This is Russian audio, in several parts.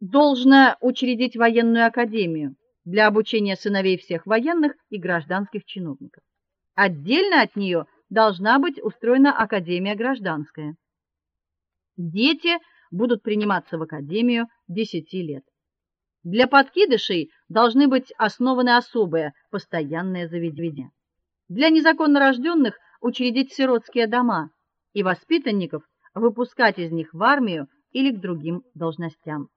должно учредить военную академию для обучения сыновей всех военных и гражданских чиновников. Отдельно от нее должна быть устроена академия гражданская. Дети будут приниматься в академию 10 лет. Для подкидышей должны быть основаны особые постоянные заведения. Для незаконно рожденных учредить сиротские дома и воспитанников выпускать из них в армию или к другим должностям.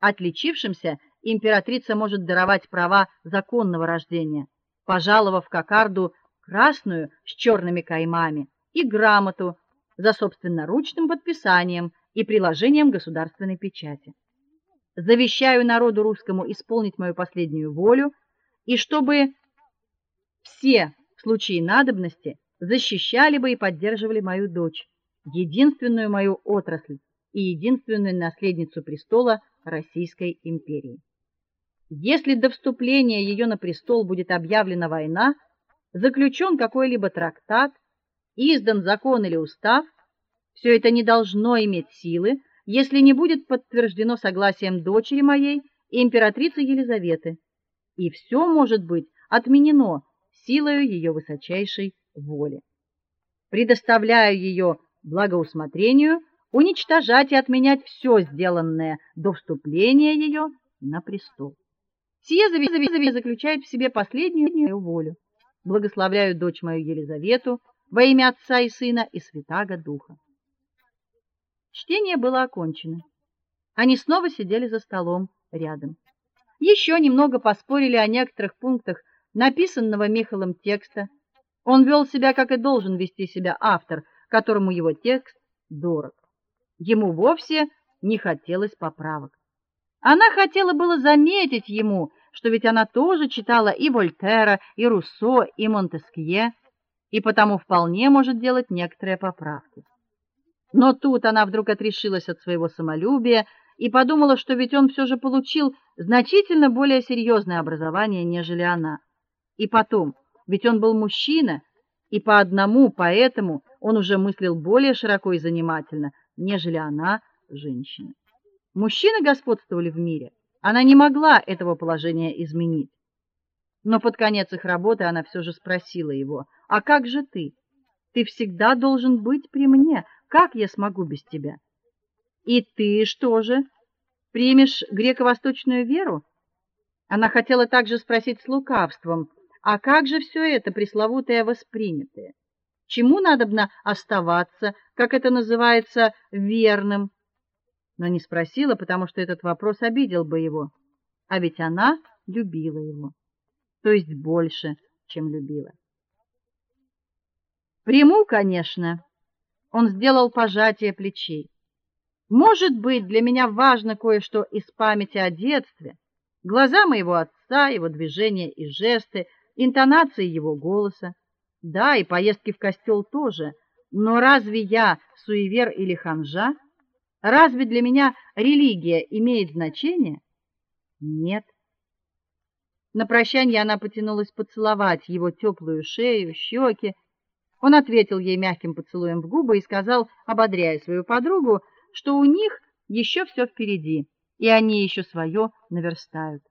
Отличившимся императрица может даровать права законного рождения, пожаловав кокарду красную с черными каймами и грамоту за собственноручным подписанием и приложением государственной печати. Завещаю народу русскому исполнить мою последнюю волю, и чтобы все в случае надобности защищали бы и поддерживали мою дочь, единственную мою отрасль и единственную наследницу престола Российской империи. Если до вступления ее на престол будет объявлена война, заключен какой-либо трактат, издан закон или устав, все это не должно иметь силы, если не будет подтверждено согласием дочери моей императрицы Елизаветы. И все может быть отменено силою ее высочайшей воли. Предоставляю ее благоусмотрению уничтожать и отменять все сделанное до вступления ее на престол. Сие завещание заключает в себе последнюю мою волю. Благословляю дочь мою Елизавету во имя Отца и Сына и Святаго Духа. Чтение было окончено. Они снова сидели за столом рядом. Еще немного поспорили о некоторых пунктах написанного Михаилом текста. Он вел себя, как и должен вести себя автор, которому его текст дорог. Ему вовсе не хотелось поправок. Она хотела было заметить ему, что ведь она тоже читала и Вольтера, и Руссо, и Монтескье, и потому вполне может делать некоторые поправки. Но тут она вдруг отрешилась от своего самолюбия и подумала, что ведь он все же получил значительно более серьезное образование, нежели она. И потом, ведь он был мужчина, и по одному, поэтому он уже мыслил более широко и занимательно, нежели она, женщина. Мужчины господствовали в мире. Она не могла этого положения изменить. Но под конец их работы она все же спросила его: "А как же ты? Ты всегда должен быть при мне. Как я смогу без тебя?" "И ты что же? Примешь греко-восточную веру?" Она хотела также спросить с лукавством: "А как же все это пресловутое воспринятое? Чему надобно оставаться, как это называется, верным?" но не спросила, потому что этот вопрос обидел бы его. А ведь она любила его, то есть больше, чем любила. Приму, конечно. Он сделал пожатие плечей. Может быть, для меня важно кое-что из памяти о детстве. Глаза моего отца, его движения и жесты, интонации его голоса. Да, и поездки в костел тоже. Но разве я суевер или ханжа? Разве для меня религия имеет значение? Нет. На прощание она потянулась поцеловать его теплую шею, щеки. Он ответил ей мягким поцелуем в губы и сказал, ободряя свою подругу, что у них еще все впереди, и они еще свое наверстают.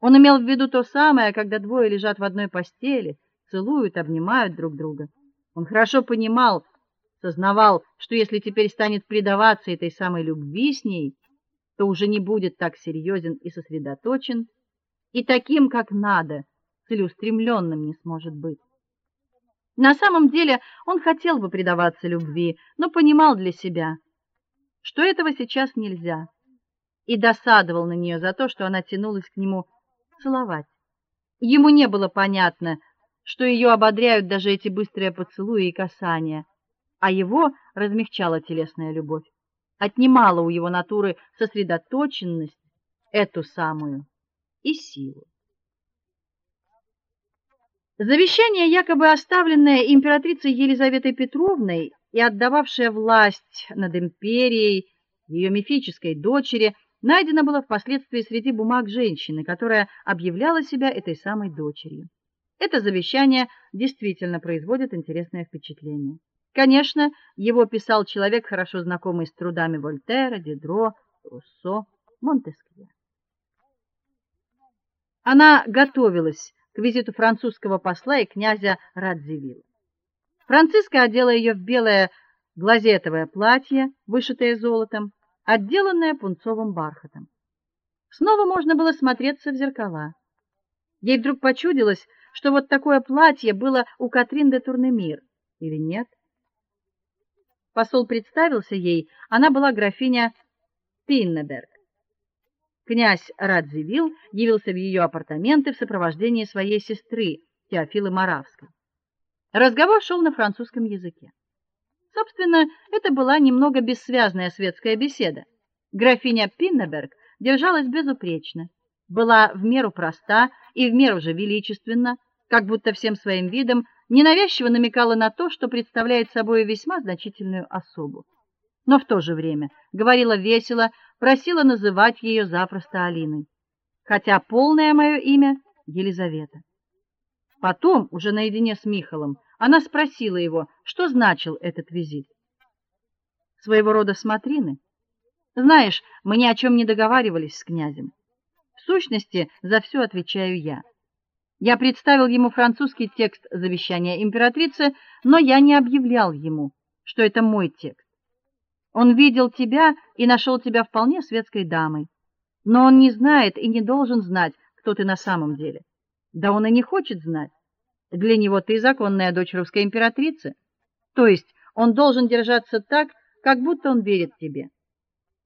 Он имел в виду то самое, когда двое лежат в одной постели, целуют, обнимают друг друга. Он хорошо понимал, сознавал, что если теперь станет предаваться этой самой любви с ней, то уже не будет так серьезен и сосредоточен, и таким, как надо, целеустремленным не сможет быть. На самом деле, он хотел бы предаваться любви, но понимал для себя, что этого сейчас нельзя, и досадовал на нее за то, что она тянулась к нему целовать. Ему не было понятно, что ее ободряют даже эти быстрые поцелуи и касания а его размягчала телесная любовь, отнимала у его натуры сосредоточенность, эту самую и силу. Завещание, якобы оставленное императрицей Елизаветой Петровной и отдававшее власть над империей ее мифической дочери, найдено было впоследствии среди бумаг женщины, которая объявляла себя этой самой дочерью. Это завещание действительно производит интересное впечатление. Конечно, его писал человек, хорошо знакомый с трудами Вольтера, Дидро, Руссо. Монтескье. Она готовилась к визиту французского посла и князя Радзивилла. Франциска одела ее в белое глазетовое платье, вышитое золотом, отделанное пунцовым бархатом. Снова можно было смотреться в зеркала. Ей вдруг почудилось, что вот такое платье было у Катрин де Турнемир, или нет? Посол представился ей, она была графиня Пиннеберг. Князь Радзивилл явился в ее апартаменты в сопровождении своей сестры Теофилы Моравской. Разговор шел на французском языке. Собственно, это была немного бессвязная светская беседа. Графиня Пиннеберг держалась безупречно, была в меру проста и в меру же величественна, как будто всем своим видом ненавязчиво намекала на то, что представляет собой весьма значительную особу. Но в то же время говорила весело, просила называть ее запросто Алиной, хотя полное мое имя Елизавета. Потом, уже наедине с Михалом, она спросила его, что значил этот визит. Своего рода смотрины. Знаешь, мы ни о чем не договаривались с князем. Сущности, за все отвечаю я. Я представил ему французский текст завещания императрицы, но я не объявлял ему, что это мой текст. Он видел тебя и нашел тебя вполне светской дамой, но он не знает и не должен знать, кто ты на самом деле. Да он и не хочет знать. Для него ты законная дочь русской императрицы. То есть он должен держаться так, как будто он верит тебе.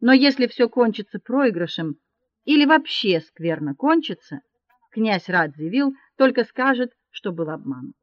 Но если все кончится проигрышем или вообще скверно кончится, князь Радзивилл только скажет, что был обман.